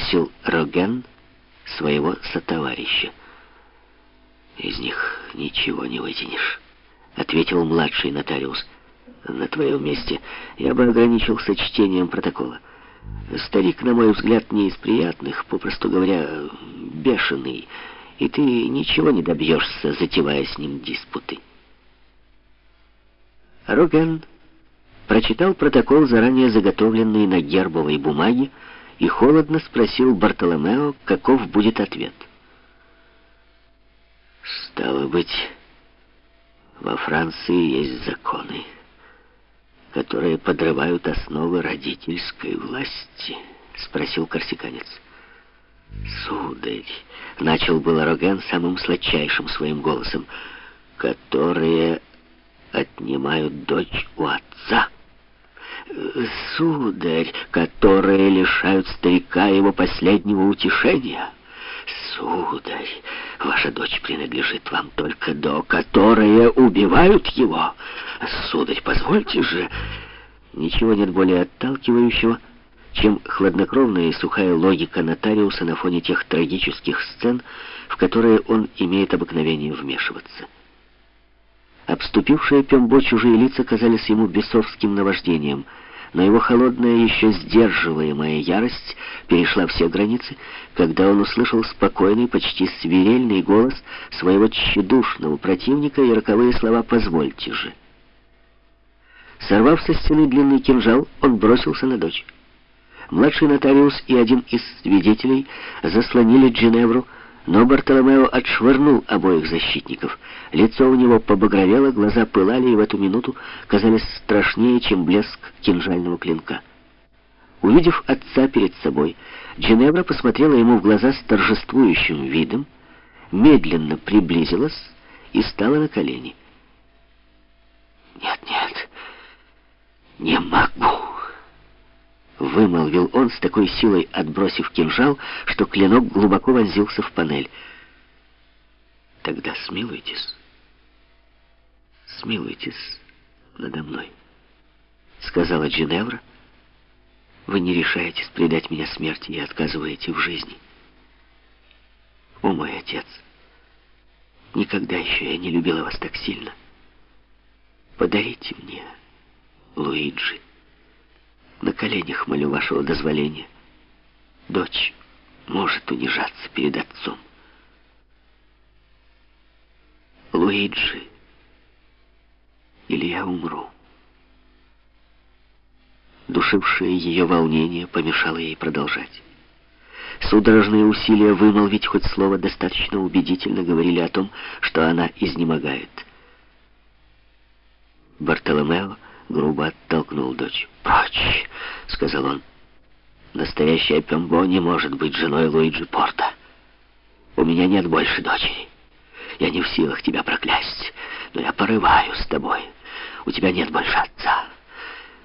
спросил Роген своего сотоварища. «Из них ничего не вытянешь», — ответил младший нотариус. «На твоем месте я бы ограничился чтением протокола. Старик, на мой взгляд, не из приятных, попросту говоря, бешеный, и ты ничего не добьешься, затевая с ним диспуты». Роген прочитал протокол, заранее заготовленный на гербовой бумаге, и холодно спросил Бартоломео, каков будет ответ. «Стало быть, во Франции есть законы, которые подрывают основы родительской власти?» — спросил корсиканец. «Сударь», — начал был Роген самым сладчайшим своим голосом, «которые отнимают дочь у отца». «Сударь, которые лишают старика его последнего утешения». «Сударь, ваша дочь принадлежит вам только до, которые убивают его. Сударь, позвольте же...» Ничего нет более отталкивающего, чем хладнокровная и сухая логика нотариуса на фоне тех трагических сцен, в которые он имеет обыкновение вмешиваться. Обступившие Пембо чужие лица казались ему бесовским наваждением, но его холодная, еще сдерживаемая ярость перешла все границы, когда он услышал спокойный, почти свирельный голос своего тщедушного противника и роковые слова «позвольте же». Сорвав со стены длинный кинжал, он бросился на дочь. Младший нотариус и один из свидетелей заслонили Джиневру, но Бартоломео отшвырнул обоих защитников. Лицо у него побагровело, глаза пылали и в эту минуту казались страшнее, чем блеск кинжального клинка. Увидев отца перед собой, Джиневра посмотрела ему в глаза с торжествующим видом, медленно приблизилась и стала на колени. «Нет, нет, не могу!» Вымолвил он с такой силой, отбросив кинжал, что клинок глубоко вонзился в панель. «Тогда смилуйтесь, смилуйтесь надо мной», — сказала Джиневра. «Вы не решаетесь предать меня смерти и отказываете в жизни. О, мой отец, никогда еще я не любила вас так сильно. Подарите мне Луиджи». На коленях молю вашего дозволения. Дочь может унижаться перед отцом. Луиджи, или я умру. Душившее ее волнение помешало ей продолжать. Судорожные усилия вымолвить хоть слово достаточно убедительно говорили о том, что она изнемогает. Бартоломео грубо оттолкнул дочь. «Прочь!» — сказал он. «Настоящая Пембо не может быть женой Луиджи Порта. У меня нет больше дочери. Я не в силах тебя проклясть, но я порываю с тобой. У тебя нет больше отца.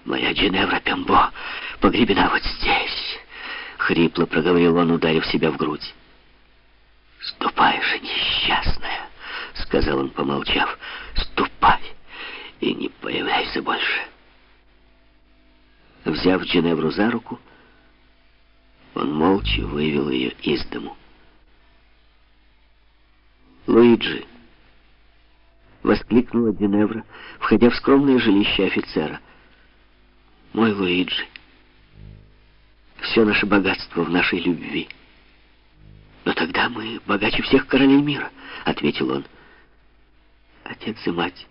Моя Джиневра Пембо погребена вот здесь». Хрипло проговорил он, ударив себя в грудь. «Ступай же, несчастная!» — сказал он, помолчав. «Ступай!» и не появляйся больше. Взяв Джиневру за руку, он молча вывел ее из дому. «Луиджи!» — воскликнула Джиневра, входя в скромное жилище офицера. «Мой Луиджи! Все наше богатство в нашей любви!» «Но тогда мы богаче всех королей мира», — ответил он. «Отец и мать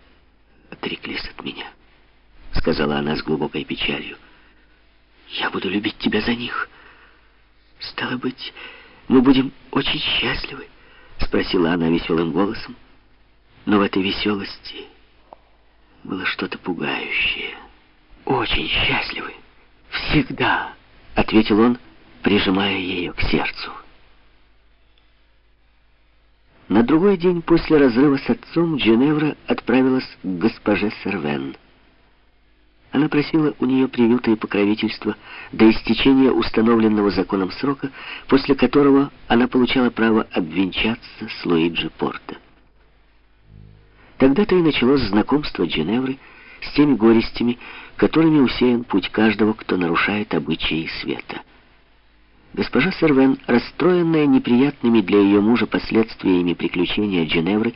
отреклись от меня», — сказала она с глубокой печалью. «Я буду любить тебя за них. Стало быть, мы будем очень счастливы», — спросила она веселым голосом. Но в этой веселости было что-то пугающее. «Очень счастливы. Всегда», — ответил он, прижимая ее к сердцу. На другой день после разрыва с отцом Дженевра отправилась к госпоже Сервен. Она просила у нее приюта и покровительства до истечения установленного законом срока, после которого она получала право обвенчаться с Луиджи Порто. Тогда-то и началось знакомство Дженевры с теми горестями, которыми усеян путь каждого, кто нарушает обычаи света. Госпожа Сервен, расстроенная неприятными для ее мужа последствиями приключения от Женевры,